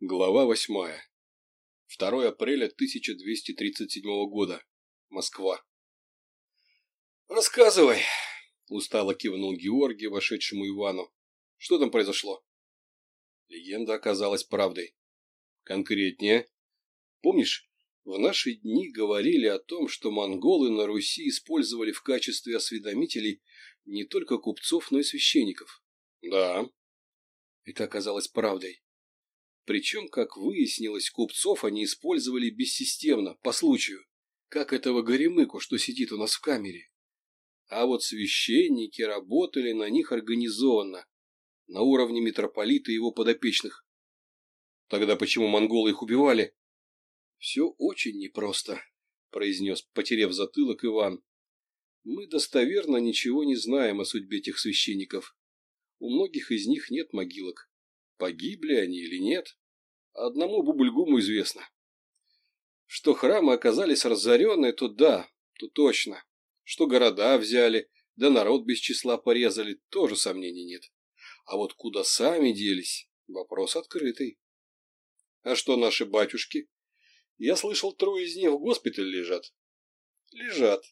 Глава восьмая. 2 апреля 1237 года. Москва. «Рассказывай!» – устало кивнул Георгий, вошедшему Ивану. «Что там произошло?» Легенда оказалась правдой. Конкретнее. Помнишь, в наши дни говорили о том, что монголы на Руси использовали в качестве осведомителей не только купцов, но и священников? Да. Это оказалось правдой. Причем, как выяснилось, купцов они использовали бессистемно, по случаю, как этого горемыку, что сидит у нас в камере. А вот священники работали на них организованно, на уровне митрополита и его подопечных. Тогда почему монголы их убивали? Все очень непросто, произнес, потеряв затылок Иван. Мы достоверно ничего не знаем о судьбе этих священников. У многих из них нет могилок. Погибли они или нет, одному Бубльгуму известно. Что храмы оказались разорены, то да, то точно. Что города взяли, да народ без числа порезали, тоже сомнений нет. А вот куда сами делись, вопрос открытый. А что наши батюшки? Я слышал, трое из них в госпитале лежат. Лежат,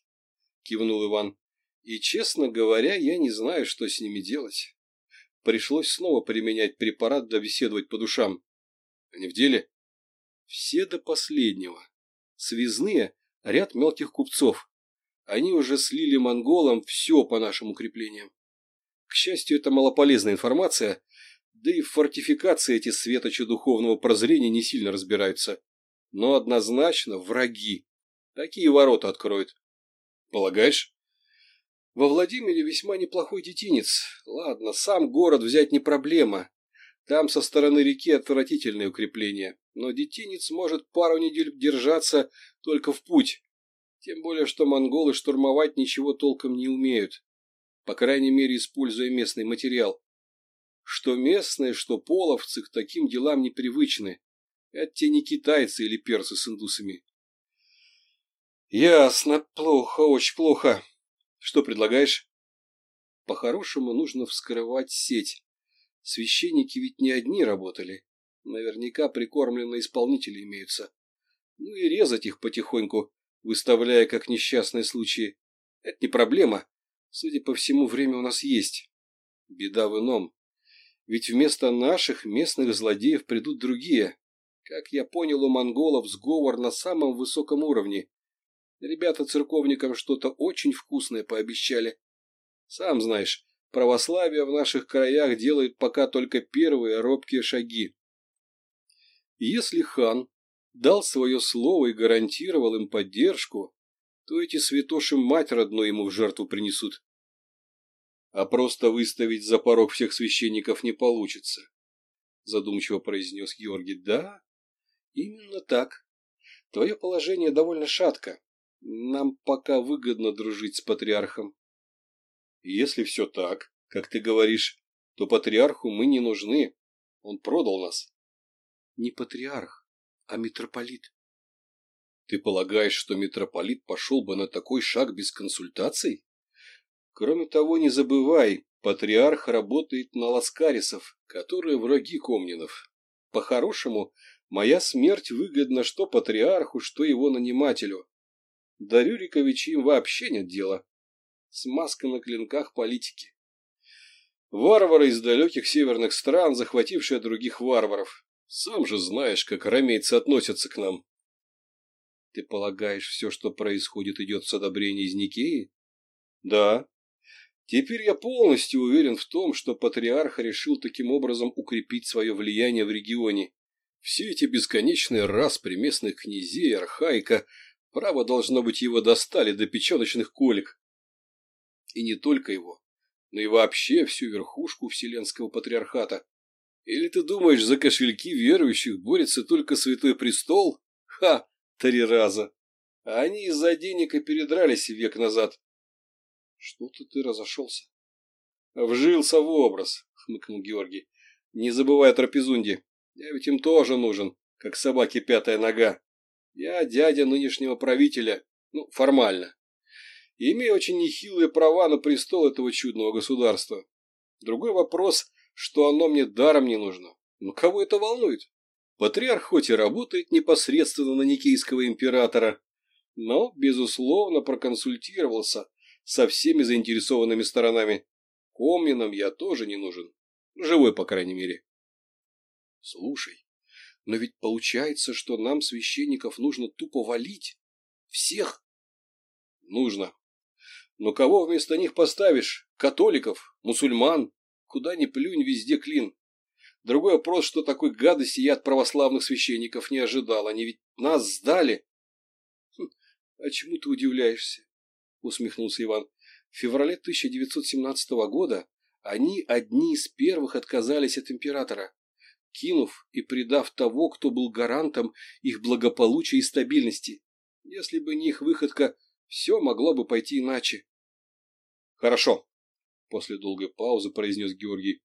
кивнул Иван. И, честно говоря, я не знаю, что с ними делать. Пришлось снова применять препарат да беседовать по душам. Они в деле? Все до последнего. Связные – ряд мелких купцов. Они уже слили монголам все по нашим укреплениям. К счастью, это малополезная информация, да и в фортификации эти светочи духовного прозрения не сильно разбираются. Но однозначно враги. Такие ворота откроют. Полагаешь? Во Владимире весьма неплохой детинец. Ладно, сам город взять не проблема. Там со стороны реки отвратительные укрепления. Но детинец может пару недель держаться только в путь. Тем более, что монголы штурмовать ничего толком не умеют. По крайней мере, используя местный материал. Что местные, что половцы к таким делам непривычны. Это те не китайцы или персы с индусами. Ясно, плохо, очень плохо. Что предлагаешь? По-хорошему нужно вскрывать сеть. Священники ведь не одни работали. Наверняка прикормленные исполнители имеются. Ну и резать их потихоньку, выставляя как несчастные случаи. Это не проблема. Судя по всему, время у нас есть. Беда в ином. Ведь вместо наших местных злодеев придут другие. Как я понял, у монголов сговор на самом высоком уровне. Ребята церковникам что-то очень вкусное пообещали. Сам знаешь, православие в наших краях делает пока только первые робкие шаги. Если хан дал свое слово и гарантировал им поддержку, то эти святоши мать родной ему в жертву принесут. А просто выставить за порог всех священников не получится, задумчиво произнес Георгий. Да, именно так. Твое положение довольно шатко. Нам пока выгодно дружить с патриархом. Если все так, как ты говоришь, то патриарху мы не нужны. Он продал нас. Не патриарх, а митрополит. Ты полагаешь, что митрополит пошел бы на такой шаг без консультаций? Кроме того, не забывай, патриарх работает на ласкарисов, которые враги комнинов. По-хорошему, моя смерть выгодна что патриарху, что его нанимателю. До Рюриковича им вообще нет дела. Смазка на клинках политики. Варвары из далеких северных стран, захватившие других варваров. Сам же знаешь, как ромейцы относятся к нам. Ты полагаешь, все, что происходит, идет с одобрения из Никеи? Да. Теперь я полностью уверен в том, что патриарх решил таким образом укрепить свое влияние в регионе. Все эти бесконечные распри местных князей, архаика – Право, должно быть, его достали до печеночных колик. И не только его, но и вообще всю верхушку Вселенского Патриархата. Или ты думаешь, за кошельки верующих борется только Святой Престол? Ха, три раза. А они из-за денег и передрались век назад. Что-то ты разошелся. Вжился в образ, хмыкнул Георгий. Не забывай о трапезунде. Я ведь им тоже нужен, как собаке пятая нога. Я дядя нынешнего правителя, ну, формально. И имею очень нехилые права на престол этого чудного государства. Другой вопрос, что оно мне даром не нужно. Но ну, кого это волнует? Патриарх хоть и работает непосредственно на никейского императора, но, безусловно, проконсультировался со всеми заинтересованными сторонами. Комнинам я тоже не нужен. Живой, по крайней мере. Слушай, но ведь получается, что нам, священников, нужно тупо валить. Всех. Нужно. Но кого вместо них поставишь? Католиков? Мусульман? Куда ни плюнь, везде клин. Другой вопрос, что такой гадости я от православных священников не ожидал. Они ведь нас сдали. Хм, а чему ты удивляешься? Усмехнулся Иван. В феврале 1917 года они одни из первых отказались от императора кинув и предав того, кто был гарантом их благополучия и стабильности. Если бы не их выходка, все могло бы пойти иначе. «Хорошо», — после долгой паузы произнес Георгий.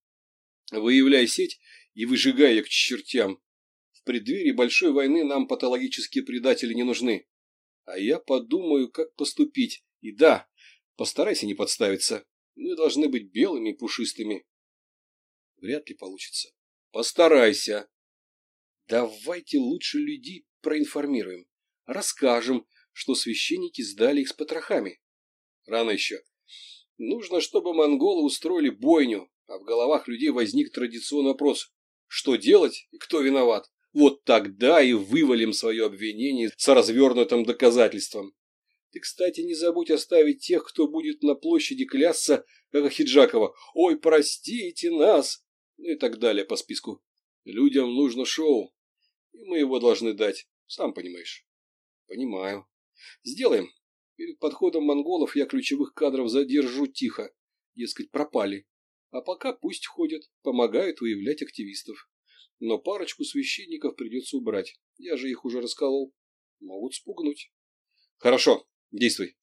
«Выявляй сеть и выжигай ее к чертям. В преддверии большой войны нам патологические предатели не нужны. А я подумаю, как поступить. И да, постарайся не подставиться. Мы должны быть белыми и пушистыми». Вряд ли получится. Постарайся. Давайте лучше людей проинформируем. Расскажем, что священники сдали их с потрохами. Рано еще. Нужно, чтобы монголы устроили бойню, а в головах людей возник традиционный вопрос. Что делать и кто виноват? Вот тогда и вывалим свое обвинение с развернутым доказательством. Ты, кстати, не забудь оставить тех, кто будет на площади клясться, как Хиджакова. «Ой, простите нас!» ну и так далее по списку. Людям нужно шоу, и мы его должны дать, сам понимаешь. Понимаю. Сделаем. Перед подходом монголов я ключевых кадров задержу тихо, дескать, пропали. А пока пусть ходят, помогают выявлять активистов. Но парочку священников придется убрать, я же их уже расколол. Могут спугнуть. Хорошо, действуй.